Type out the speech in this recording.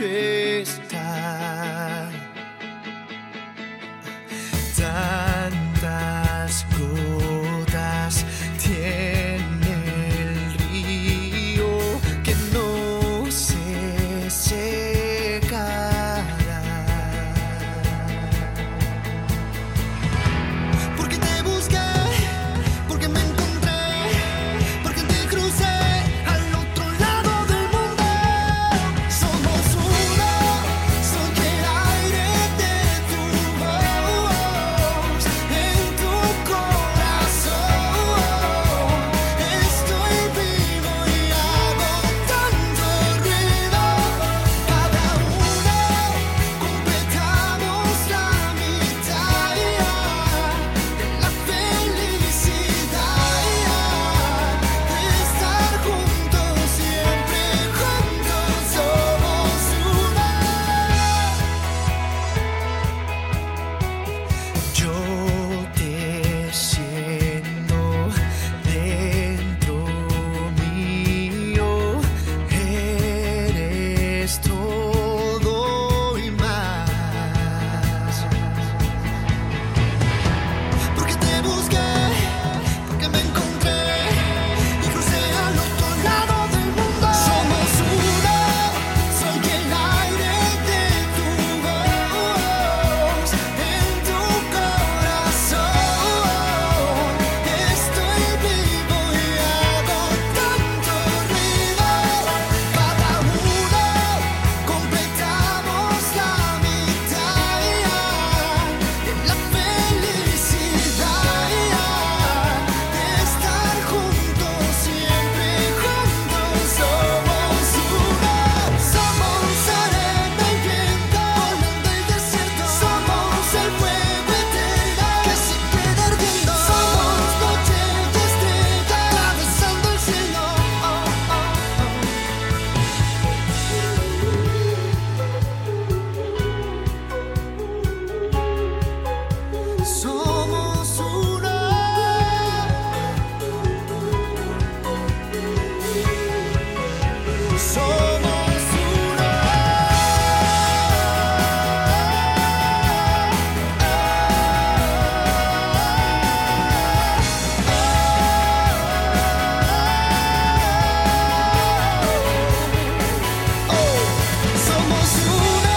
却。Somos una Somos una Oh,